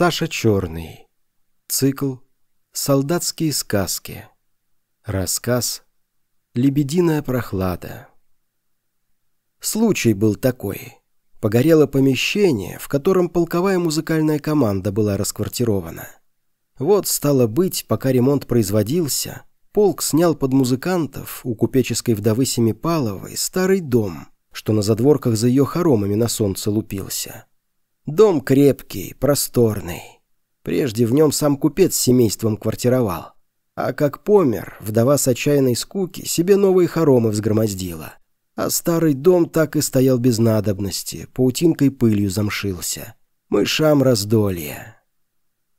Саша Черный. Цикл «Солдатские сказки». Рассказ «Лебединая прохлада». Случай был такой. Погорело помещение, в котором полковая музыкальная команда была расквартирована. Вот, стало быть, пока ремонт производился, полк снял под музыкантов у купеческой вдовы Семипаловой старый дом, что на задворках за ее хоромами на солнце лупился. Дом крепкий, просторный. Прежде в нем сам купец с семейством квартировал. А как помер, вдова с отчаянной скуки себе новые хоромы взгромоздила. А старый дом так и стоял без надобности, паутинкой пылью замшился. Мышам раздолье.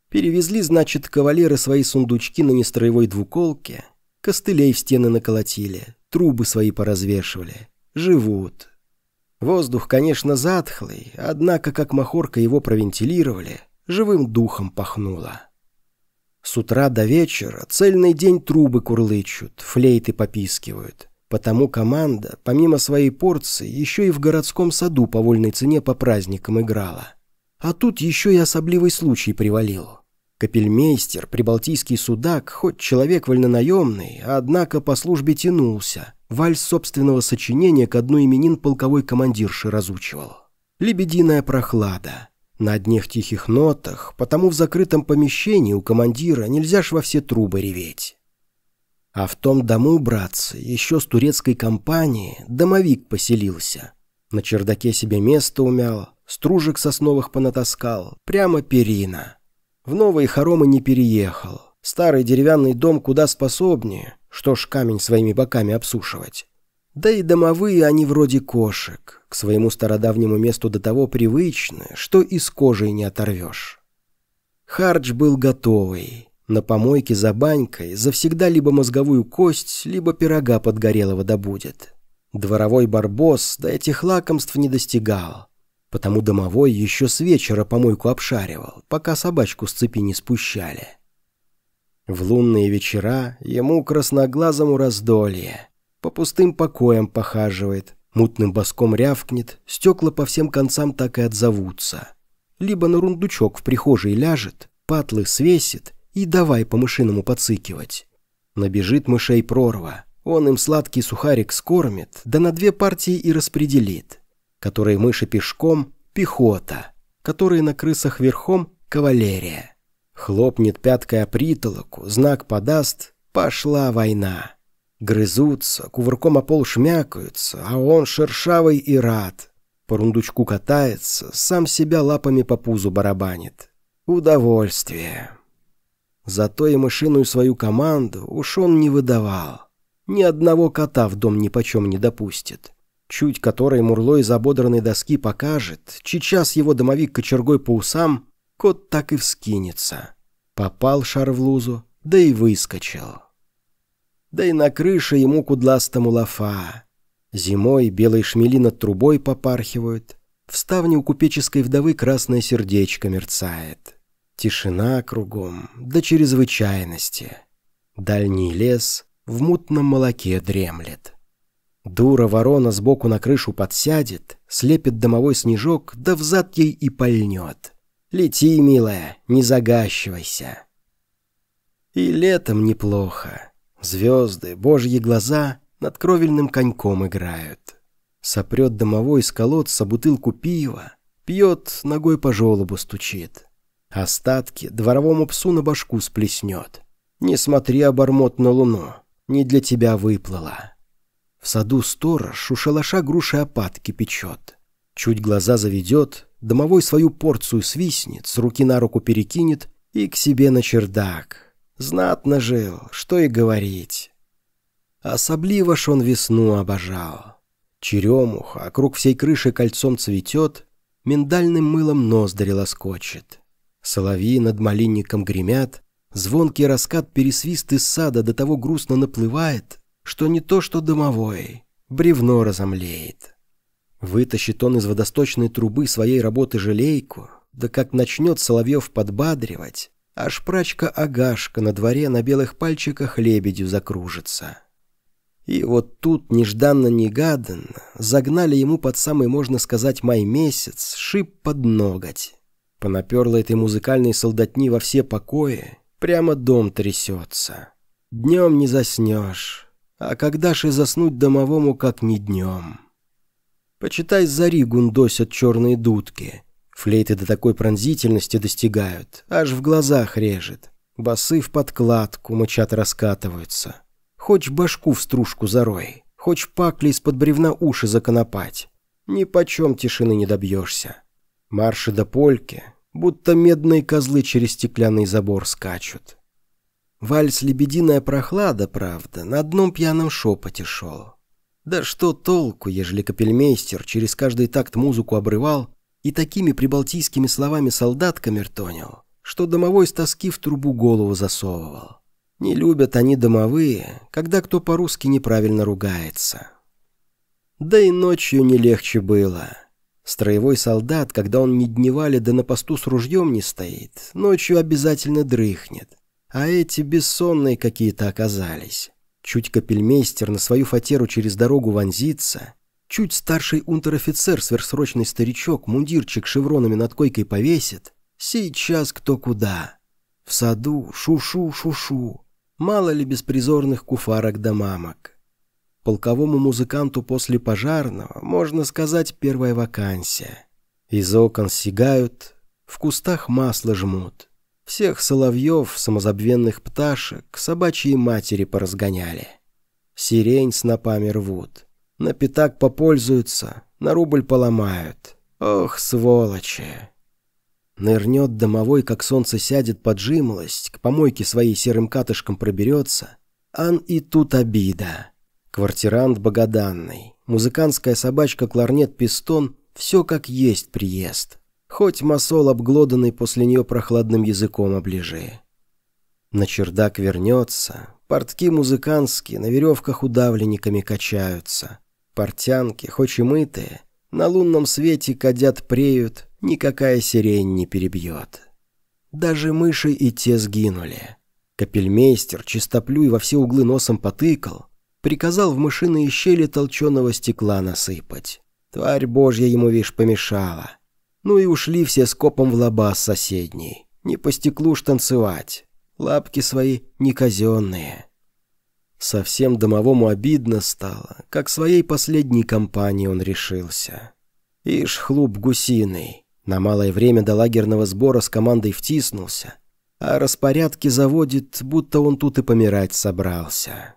Перевезли, значит, кавалеры свои сундучки на нестроевой двуколке, костылей в стены наколотили, трубы свои поразвешивали. Живут. Воздух, конечно, затхлый, однако, как махорка его провентилировали, живым духом пахнуло. С утра до вечера цельный день трубы курлычут, флейты попискивают. Потому команда, помимо своей порции, еще и в городском саду по вольной цене по праздникам играла. А тут еще и особливый случай привалил. Капельмейстер, прибалтийский судак, хоть человек вольнонаемный, однако по службе тянулся – Вальс собственного сочинения к одной именин полковой командирши разучивал. «Лебединая прохлада». На одних тихих нотах, потому в закрытом помещении у командира нельзя ж во все трубы реветь. А в том дому, братцы, еще с турецкой компании домовик поселился. На чердаке себе место умял, стружек сосновых понатаскал, прямо перина. В новые хоромы не переехал. Старый деревянный дом куда способнее, что ж камень своими боками обсушивать? Да и домовые они вроде кошек, к своему стародавнему месту до того привычны, что из кожи не оторвешь. Хардж был готовый. На помойке за банькой завсегда либо мозговую кость, либо пирога подгорелого добудет. Дворовой барбос до этих лакомств не достигал. Потому домовой еще с вечера помойку обшаривал, пока собачку с цепи не спущали. В лунные вечера ему красноглазому раздолье. По пустым покоям похаживает, мутным боском рявкнет, стекла по всем концам так и отзовутся. Либо на рундучок в прихожей ляжет, патлы свесит и давай по мышиному подсыкивать. Набежит мышей прорва, он им сладкий сухарик скормит, да на две партии и распределит. Которые мыши пешком – пехота, которые на крысах верхом – кавалерия. Хлопнет пяткой о притолоку, знак подаст — пошла война. Грызутся, кувырком о пол шмякаются, а он шершавый и рад. По рундучку катается, сам себя лапами по пузу барабанит. Удовольствие. Зато и мышиную свою команду уж он не выдавал. Ни одного кота в дом ни почем не допустит. Чуть которой мурло из ободранной доски покажет, сейчас его домовик кочергой по усам кот так и вскинется. Попал шар в лузу, да и выскочил. Да и на крыше ему кудластому лафа. Зимой белые шмели над трубой попархивают. В ставне у купеческой вдовы красное сердечко мерцает. Тишина кругом, до чрезвычайности. Дальний лес в мутном молоке дремлет. Дура ворона сбоку на крышу подсядет, слепит домовой снежок, да взад ей и пальнет. Лети, милая, не загащивайся. И летом неплохо. Звезды, божьи глаза над кровельным коньком играют. Сопрет домовой с колодца бутылку пива, пьет, ногой по желобу стучит. Остатки дворовому псу на башку сплеснет. Не смотри, обормот на луну, не для тебя выплыла. В саду сторож у шалаша груши опадки печет. Чуть глаза заведет, домовой свою порцию свистнет, с руки на руку перекинет и к себе на чердак. Знатно жил, что и говорить. Особливо ж он весну обожал. Черемуха округ всей крыши кольцом цветет, миндальным мылом ноздри лоскочет. Соловьи над малинником гремят, звонкий раскат пересвист из сада до того грустно наплывает, что не то что домовой, бревно разомлеет. Вытащит он из водосточной трубы своей работы желейку, да как начнет Соловьев подбадривать, аж прачка Агашка на дворе на белых пальчиках лебедью закружится. И вот тут нежданно-негаданно загнали ему под самый, можно сказать, май месяц, шип под ноготь. Понаперло этой музыкальной солдатни во все покои, прямо дом трясется. Днем не заснешь, а когда ж и заснуть домовому, как не днем. Почитай, зари гундосят черные дудки. Флейты до такой пронзительности достигают, аж в глазах режет. Басы в подкладку, мычат раскатываются. Хоть башку в стружку зарой, хоть пакли из-под бревна уши законопать. Ни почем тишины не добьешься. Марши до польки, будто медные козлы через стеклянный забор скачут. Вальс «Лебединая прохлада», правда, на одном пьяном шепоте шел. Да что толку, ежели капельмейстер через каждый такт музыку обрывал и такими прибалтийскими словами солдат камертонил, что домовой с тоски в трубу голову засовывал. Не любят они домовые, когда кто по-русски неправильно ругается. Да и ночью не легче было. Строевой солдат, когда он не дневали да на посту с ружьем не стоит, ночью обязательно дрыхнет. А эти бессонные какие-то оказались. Чуть капельмейстер на свою фатеру через дорогу вонзится, чуть старший унтер-офицер, сверхсрочный старичок, мундирчик шевронами над койкой повесит. Сейчас кто куда. В саду шу-шу-шу-шу. Мало ли беспризорных куфарок да мамок. Полковому музыканту после пожарного, можно сказать, первая вакансия. Из окон сигают, в кустах масло жмут. Всех соловьев, самозабвенных пташек, собачьи матери поразгоняли. Сирень снопами рвут. На пятак попользуются, на рубль поломают. Ох, сволочи! Нырнет домовой, как солнце сядет под жимолость, к помойке своей серым катышком проберется. Ан и тут обида. Квартирант богоданный, музыкантская собачка-кларнет-пистон — все как есть приезд. Хоть масол, обглоданный после нее прохладным языком оближи. На чердак вернется, портки музыкантские на веревках удавленниками качаются. Портянки, хоть и мытые, на лунном свете кадят преют, никакая сирень не перебьет. Даже мыши и те сгинули. Капельмейстер, чистоплюй во все углы носом потыкал, приказал в мышиные щели толченого стекла насыпать. Тварь божья ему, вишь, помешала. Ну и ушли все скопом в лабаз соседний. Не по стеклу ж танцевать. Лапки свои не казенные. Совсем домовому обидно стало, как своей последней компании он решился. Ишь, хлуп гусиный. На малое время до лагерного сбора с командой втиснулся, а распорядки заводит, будто он тут и помирать собрался.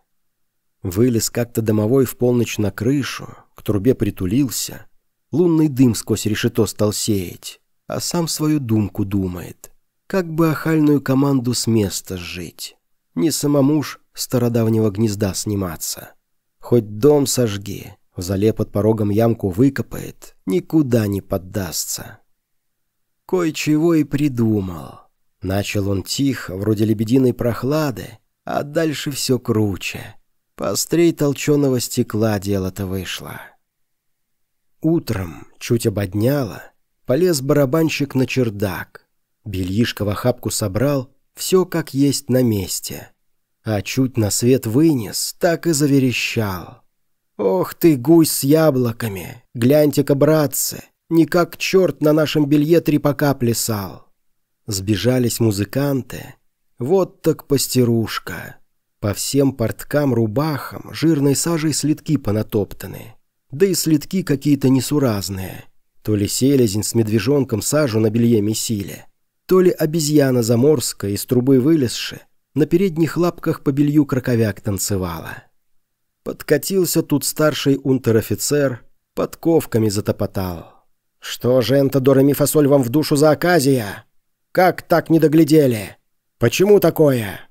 Вылез как-то домовой в полночь на крышу, к трубе притулился — Лунный дым сквозь решето стал сеять, а сам свою думку думает. Как бы охальную команду с места сжить. Не самому ж стародавнего гнезда сниматься. Хоть дом сожги, в зале под порогом ямку выкопает, никуда не поддастся. Кое-чего и придумал. Начал он тихо, вроде лебединой прохлады, а дальше все круче. Пострей толченого стекла дело-то вышло. Утром, чуть ободняло, полез барабанщик на чердак. Бельишко в охапку собрал, все как есть на месте. А чуть на свет вынес, так и заверещал. «Ох ты, гусь с яблоками! Гляньте-ка, братцы! Не как черт на нашем белье трепака плясал!» Сбежались музыканты. Вот так постирушка. По всем порткам, рубахам жирной сажей следки понатоптаны да и следки какие-то несуразные. То ли селезень с медвежонком сажу на белье месили, то ли обезьяна заморская из трубы вылезши, на передних лапках по белью краковяк танцевала. Подкатился тут старший унтер-офицер, подковками затопотал. «Что же это, Дорами Фасоль, вам в душу за оказия? Как так не доглядели? Почему такое?»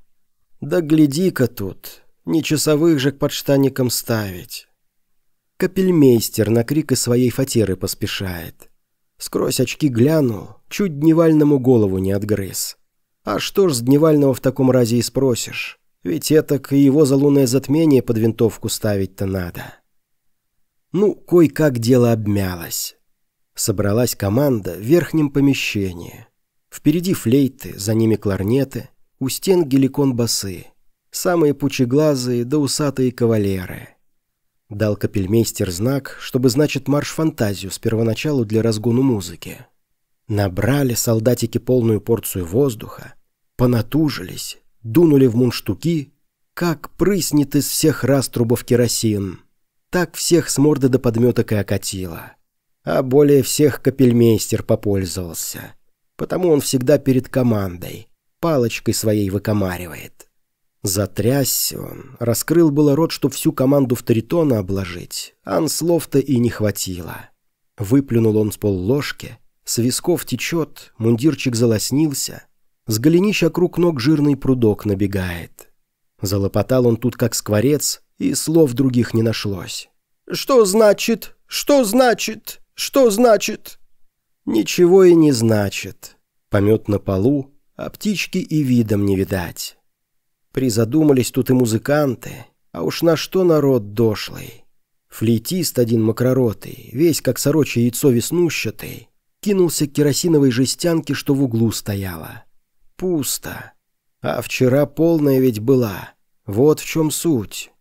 «Да гляди-ка тут, не часовых же к подштанникам ставить». Капельмейстер на крик из своей фатеры поспешает. Скрозь очки глянул, чуть дневальному голову не отгрыз. А что ж с дневального в таком разе и спросишь? Ведь это к его за лунное затмение под винтовку ставить-то надо. Ну, кой-как дело обмялось. Собралась команда в верхнем помещении. Впереди флейты, за ними кларнеты, у стен геликон-басы. Самые пучеглазые да усатые кавалеры. Дал капельмейстер знак, чтобы, значит, марш-фантазию с первоначалу для разгону музыки. Набрали солдатики полную порцию воздуха, понатужились, дунули в мунштуки, как прыснет из всех раструбов керосин. Так всех с морды до подметок и окатило. А более всех капельмейстер попользовался. Потому он всегда перед командой, палочкой своей выкомаривает. Затрясся он, раскрыл было рот, чтоб всю команду в тритона обложить, а слов-то и не хватило. Выплюнул он с полложки, с висков течет, мундирчик залоснился, с голенища круг ног жирный прудок набегает. Залопотал он тут как скворец, и слов других не нашлось. «Что значит? Что значит? Что значит?» «Ничего и не значит. Помет на полу, а птички и видом не видать. Призадумались тут и музыканты, а уж на что народ дошлый. Флейтист один макроротый, весь как сорочье яйцо веснущатый, кинулся к керосиновой жестянке, что в углу стояла. Пусто. А вчера полная ведь была. Вот в чем суть.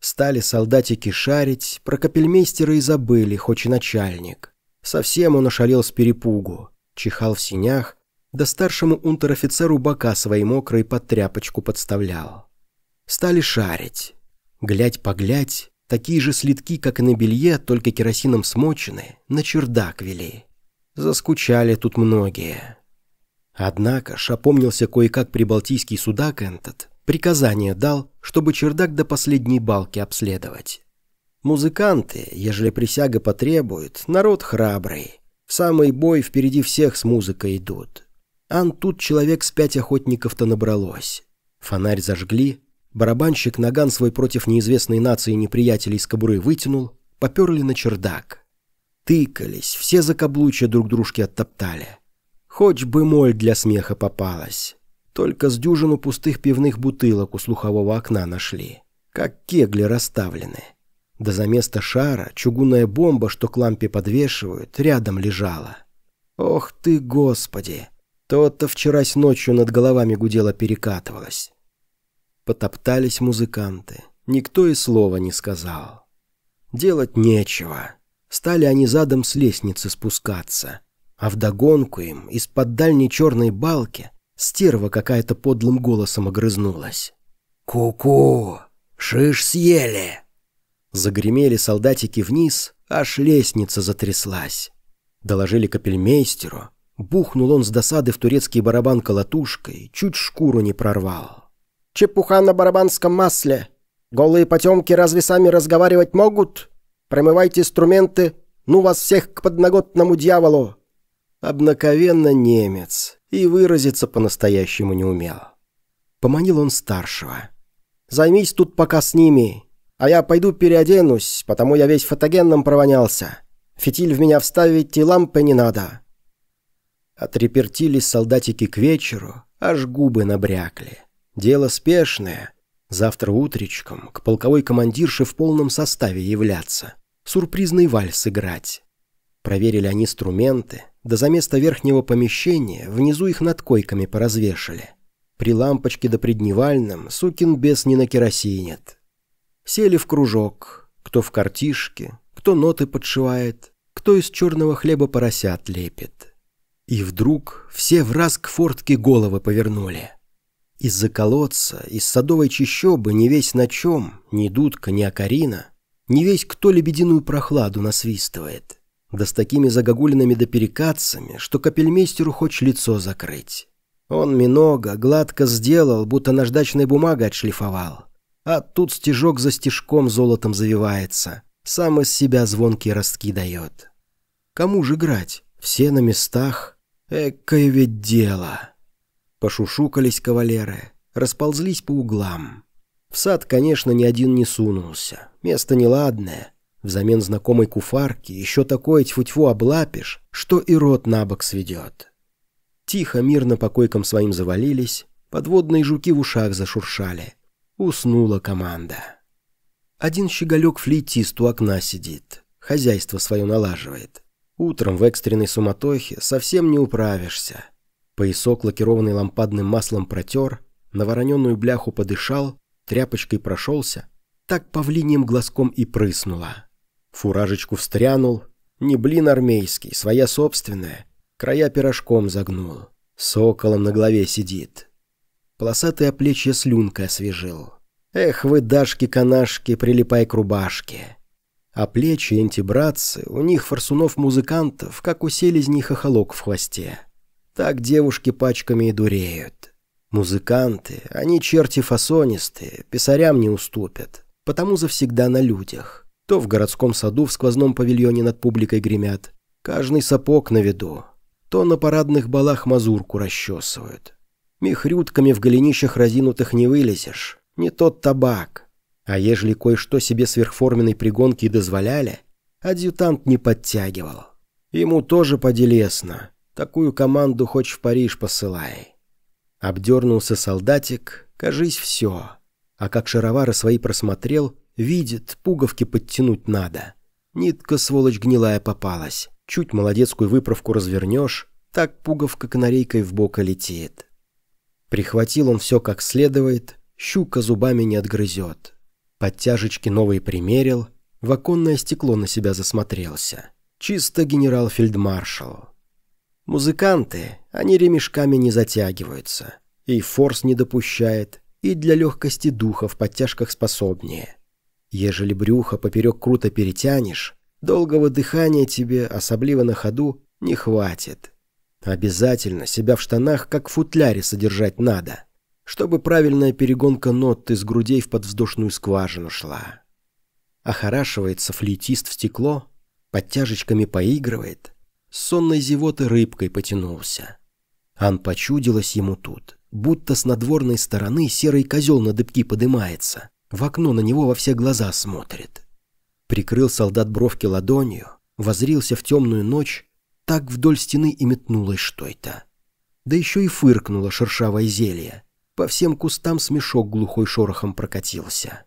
Стали солдатики шарить, про капельмейстера и забыли, хоть и начальник. Совсем он ошалел с перепугу, чихал в синях, да старшему унтер-офицеру бока своей мокрой под тряпочку подставлял. Стали шарить. Глядь-поглядь, такие же следки, как и на белье, только керосином смочены, на чердак вели. Заскучали тут многие. Однако ж опомнился кое-как прибалтийский судак этот, приказание дал, чтобы чердак до последней балки обследовать. Музыканты, ежели присяга потребует, народ храбрый. В самый бой впереди всех с музыкой идут. Ан тут человек с пять охотников-то набралось. Фонарь зажгли, барабанщик наган свой против неизвестной нации неприятелей из кобуры вытянул, поперли на чердак. Тыкались, все закаблучья друг дружки оттоптали. Хоть бы моль для смеха попалась. Только с дюжину пустых пивных бутылок у слухового окна нашли. Как кегли расставлены. Да за место шара чугунная бомба, что к лампе подвешивают, рядом лежала. Ох ты, господи! То-то вчерась ночью над головами гудела перекатывалась. Потоптались музыканты. Никто и слова не сказал. Делать нечего. Стали они задом с лестницы спускаться а вдогонку им из-под дальней черной балки стерва какая-то подлым голосом огрызнулась. «Ку-ку! Шиш съели!» Загремели солдатики вниз, аж лестница затряслась. Доложили капельмейстеру. Бухнул он с досады в турецкий барабан колотушкой, чуть шкуру не прорвал. «Чепуха на барабанском масле! Голые потемки разве сами разговаривать могут? Промывайте инструменты, ну вас всех к подноготному дьяволу! Обнаковенно немец, и выразиться по-настоящему не умел. Поманил он старшего. «Займись тут пока с ними, а я пойду переоденусь, потому я весь фотогенным провонялся. Фитиль в меня вставить и лампы не надо». Отрепертились солдатики к вечеру, аж губы набрякли. Дело спешное. Завтра утречком к полковой командирше в полном составе являться. Сюрпризный вальс играть. Проверили они инструменты, да за место верхнего помещения внизу их над койками поразвешали. При лампочке да предневальном сукин бес не на керосинет. Сели в кружок, кто в картишке, кто ноты подшивает, кто из черного хлеба поросят лепит. И вдруг все в раз к фортке головы повернули. Из-за колодца, из садовой чащобы не весь на чем, ни дудка, ни акарина, не весь кто лебединую прохладу насвистывает да с такими загогулинами да перекатцами, что капельмейстеру хочешь лицо закрыть. Он много, гладко сделал, будто наждачной бумагой отшлифовал. А тут стежок за стежком золотом завивается, сам из себя звонкие ростки дает. Кому же играть? Все на местах. Экое ведь дело. Пошушукались кавалеры, расползлись по углам. В сад, конечно, ни один не сунулся. Место неладное. Взамен знакомой куфарки еще такое тьфу-тьфу облапишь, что и рот на бок сведет. Тихо, мирно по койкам своим завалились, подводные жуки в ушах зашуршали. Уснула команда. Один щеголек-флейтист у окна сидит, хозяйство свое налаживает. Утром в экстренной суматохе совсем не управишься. Поясок, лакированный лампадным маслом, протер, на вороненную бляху подышал, тряпочкой прошелся, так павлиньем глазком и прыснула. Фуражечку встрянул. Не блин армейский, своя собственная. края пирожком загнул, соколом на голове сидит. Полосатые оплечья слюнкой освежил. Эх вы, дашки-канашки, прилипай к рубашке. А плечи, энти-братцы, у них форсунов-музыкантов, как у селезней хохолок в хвосте. Так девушки пачками и дуреют. Музыканты, они черти фасонистые, писарям не уступят, потому завсегда на людях. То в городском саду в сквозном павильоне над публикой гремят, каждый сапог на виду, то на парадных балах мазурку расчесывают. Михрютками в голенищах разинутых не вылезешь, не тот табак. А ежели кое-что себе сверхформенной пригонки дозволяли, адъютант не подтягивал. Ему тоже поделесно. Такую команду хоть в Париж посылай. Обдернулся солдатик, кажись, все. А как шаровары свои просмотрел, видит, пуговки подтянуть надо. Нитка, сволочь гнилая, попалась. Чуть молодецкую выправку развернешь, так пуговка канарейкой в бока летит. Прихватил он все как следует, щука зубами не отгрызет. Подтяжечки новые примерил, в оконное стекло на себя засмотрелся. Чисто генерал-фельдмаршал. Музыканты, они ремешками не затягиваются. И форс не допущает, и для легкости духа в подтяжках способнее. Ежели брюхо поперек круто перетянешь, долгого дыхания тебе, особливо на ходу, не хватит. Обязательно себя в штанах, как в футляре, содержать надо чтобы правильная перегонка нот из грудей в подвздошную скважину шла. Охорашивается флейтист в стекло, подтяжечками поигрывает, с сонной зевоты рыбкой потянулся. Ан почудилось ему тут, будто с надворной стороны серый козел на дыбки подымается, в окно на него во все глаза смотрит. Прикрыл солдат бровки ладонью, возрился в темную ночь, так вдоль стены и метнулось что-то. Да еще и фыркнуло шершавое зелье, по всем кустам смешок глухой шорохом прокатился.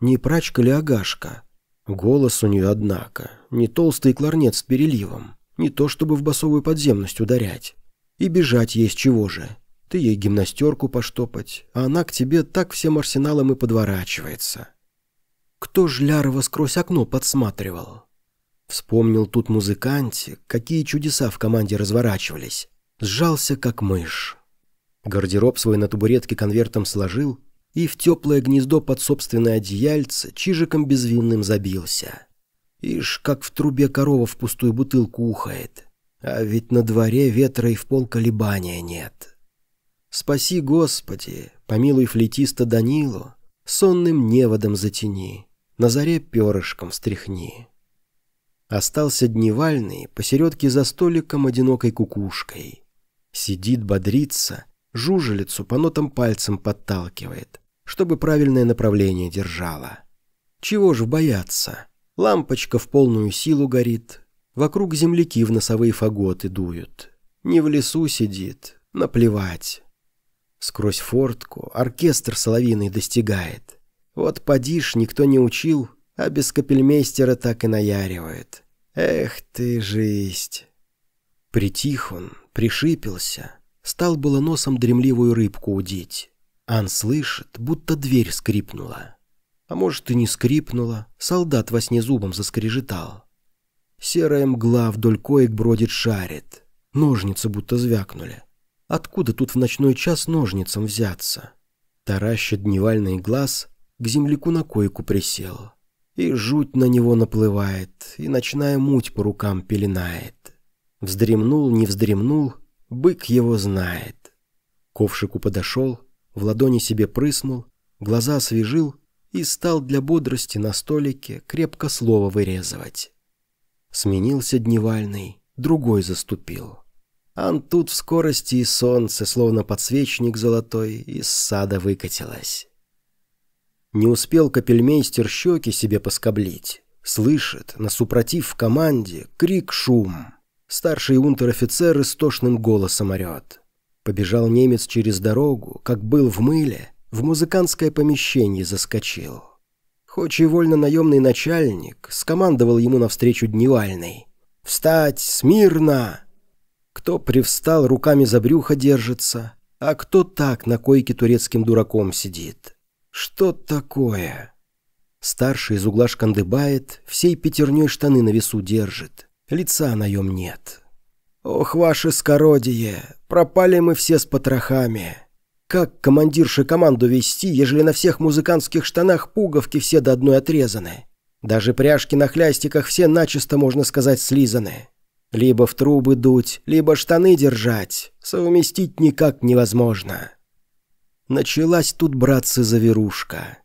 Не прачка ли Агашка? Голос у нее, однако, не толстый кларнет с переливом, не то чтобы в басовую подземность ударять. И бежать есть чего же. Ты ей гимнастерку поштопать, а она к тебе так всем арсеналом и подворачивается. Кто ж Лярова сквозь окно подсматривал? Вспомнил тут музыкантик, какие чудеса в команде разворачивались. Сжался, как мышь. Гардероб свой на табуретке конвертом сложил и в теплое гнездо под собственное одеяльце чижиком безвинным забился. Ишь, как в трубе корова в пустую бутылку ухает. А ведь на дворе ветра и в пол колебания нет. Спаси, Господи, помилуй флейтиста Данилу, сонным неводом затяни, на заре перышком стряхни. Остался дневальный посередке за столиком одинокой кукушкой. Сидит, бодрится, жужелицу по нотам пальцем подталкивает, чтобы правильное направление держала. Чего ж бояться? Лампочка в полную силу горит, вокруг земляки в носовые фаготы дуют. Не в лесу сидит, наплевать. Сквозь фортку оркестр соловиный достигает. Вот подишь, никто не учил, а без капельмейстера так и наяривает. Эх ты, жизнь! Притих он, пришипился — Стал было носом дремливую рыбку удить. Ан слышит, будто дверь скрипнула. А может и не скрипнула, солдат во сне зубом заскрежетал. Серая мгла вдоль коек бродит шарит. Ножницы будто звякнули. Откуда тут в ночной час ножницам взяться? Таращит дневальный глаз, к земляку на койку присел. И жуть на него наплывает, и ночная муть по рукам пеленает. Вздремнул, не вздремнул, Бык его знает. Ковшику подошел, в ладони себе прыснул, глаза освежил и стал для бодрости на столике крепко слово вырезывать. Сменился дневальный, другой заступил. Ан тут в скорости и солнце, словно подсвечник золотой, из сада выкатилось. Не успел капельмейстер щеки себе поскоблить. Слышит, на супротив в команде, крик-шум. Старший унтер-офицер истошным голосом орет. Побежал немец через дорогу, как был в мыле, в музыкантское помещение заскочил. Хоть и вольно наемный начальник, скомандовал ему навстречу дневальный. «Встать! Смирно!» Кто привстал, руками за брюхо держится, а кто так на койке турецким дураком сидит. Что такое? Старший из угла шкандыбает, всей пятерней штаны на весу держит. Лица наем нет. Ох, ваше скородие, пропали мы все с потрохами. Как командирше команду вести, ежели на всех музыкантских штанах пуговки все до одной отрезаны? Даже пряжки на хлястиках все начисто, можно сказать, слизаны. Либо в трубы дуть, либо штаны держать. Совместить никак невозможно. Началась тут, братцы, завирушка.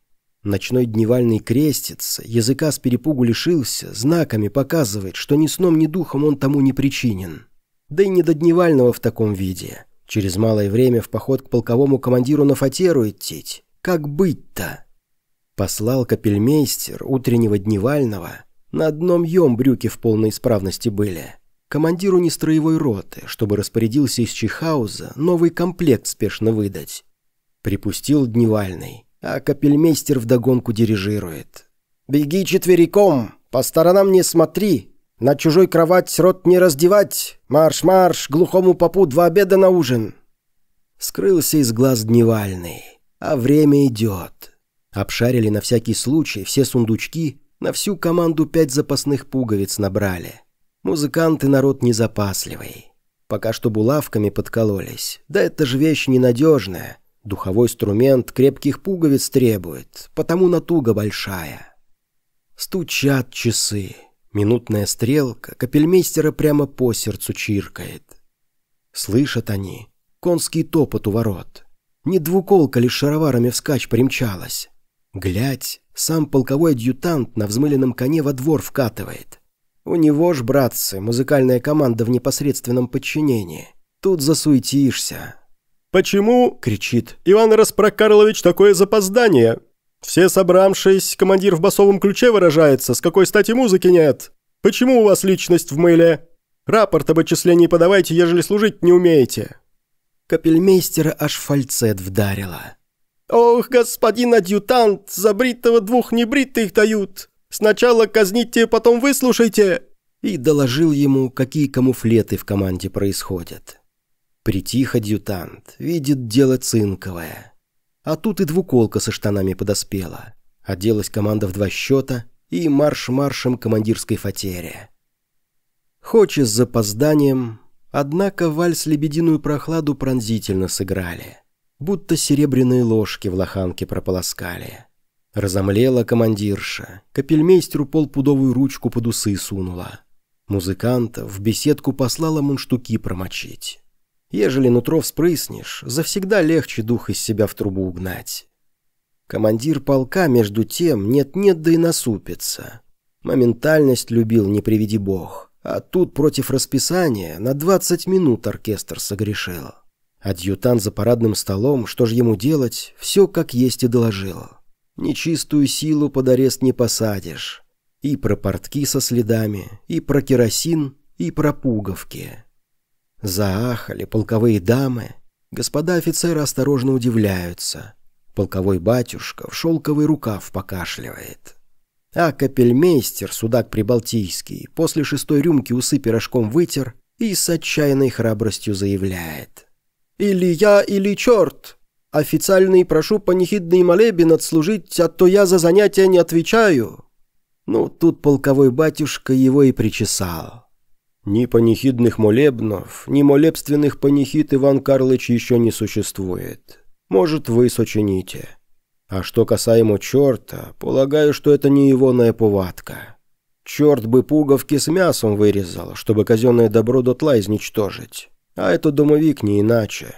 Ночной дневальный крестится, языка с перепугу лишился, знаками показывает, что ни сном, ни духом он тому не причинен. Да и не до дневального в таком виде. Через малое время в поход к полковому командиру на фатеру идти. Как быть-то? Послал капельмейстер утреннего дневального. На одном ем брюки в полной исправности были командиру нестроевой роты, чтобы распорядился из Чихауза новый комплект спешно выдать. Припустил Дневальный, а капельмейстер вдогонку дирижирует. «Беги четвериком, по сторонам не смотри, на чужой кровать рот не раздевать, марш-марш, глухому попу два обеда на ужин». Скрылся из глаз Дневальный, а время идет. Обшарили на всякий случай все сундучки, на всю команду пять запасных пуговиц набрали. Музыканты народ незапасливый. Пока что булавками подкололись. Да это же вещь ненадежная. Духовой инструмент крепких пуговиц требует, потому натуга большая. Стучат часы. Минутная стрелка капельмейстера прямо по сердцу чиркает. Слышат они. Конский топот у ворот. Не двуколка лишь шароварами вскачь примчалась. Глядь, сам полковой адъютант на взмыленном коне во двор вкатывает. У него ж, братцы, музыкальная команда в непосредственном подчинении. Тут засуетишься. «Почему, — кричит, — Иван Распрокарлович, такое запоздание? Все собравшись, командир в басовом ключе выражается, с какой стати музыки нет? Почему у вас личность в мыле? Рапорт об отчислении подавайте, ежели служить не умеете». Капельмейстера аж фальцет вдарила. «Ох, господин адъютант, за бритого двух небритых дают. Сначала казните, потом выслушайте!» И доложил ему, какие камуфлеты в команде происходят. Притих адъютант, видит дело цинковое. А тут и двуколка со штанами подоспела. Оделась команда в два счета и марш-маршем командирской фатере. Хоть и с запозданием, однако вальс «Лебединую прохладу» пронзительно сыграли. Будто серебряные ложки в лоханке прополоскали. Разомлела командирша. Капельмейстеру полпудовую ручку под усы сунула. Музыканта в беседку послала мунштуки промочить. Ежели нутро вспрыснешь, завсегда легче дух из себя в трубу угнать. Командир полка, между тем, нет-нет, да и насупится. Моментальность любил, не приведи бог. А тут против расписания на 20 минут оркестр согрешил. Адъютант за парадным столом, что ж ему делать, все как есть и доложил. Нечистую силу под арест не посадишь. И про портки со следами, и про керосин, и про пуговки. Заахали полковые дамы. Господа офицеры осторожно удивляются. Полковой батюшка в шелковый рукав покашливает. А капельмейстер, судак прибалтийский, после шестой рюмки усы пирожком вытер и с отчаянной храбростью заявляет. «Или я, или черт! Официальный прошу панихидный молебен отслужить, а то я за занятия не отвечаю». Ну, тут полковой батюшка его и причесал. Ни панихидных молебнов, ни молебственных панихид Иван Карлыч еще не существует. Может, вы сочините. А что касаемо черта, полагаю, что это не егоная повадка. Черт бы пуговки с мясом вырезал, чтобы казенное добро дотла изничтожить. А это домовик не иначе.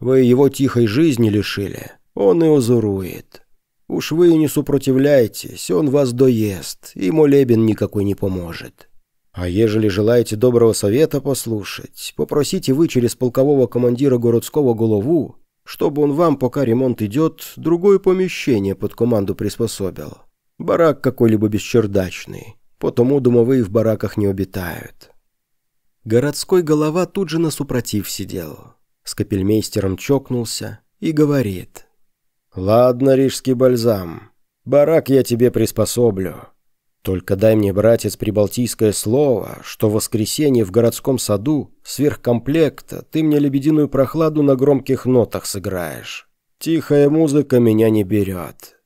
Вы его тихой жизни лишили, он и узурует. Уж вы не супротивляйтесь, он вас доест, и молебен никакой не поможет. А ежели желаете доброго совета послушать, попросите вы через полкового командира городского голову, чтобы он вам, пока ремонт идет, другое помещение под команду приспособил. Барак какой-либо бесчердачный, потому домовые в бараках не обитают. Городской голова тут же на супротив сидел. С капельмейстером чокнулся и говорит. «Ладно, рижский бальзам, барак я тебе приспособлю. Только дай мне, братец, прибалтийское слово, что в воскресенье в городском саду, сверхкомплекта, ты мне лебединую прохладу на громких нотах сыграешь. Тихая музыка меня не берет.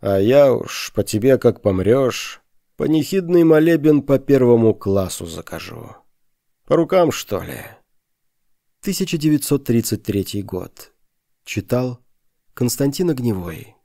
А я уж по тебе как помрешь, панихидный молебен по первому классу закажу». По рукам, что ли? 1933 год. Читал Константин Огневой.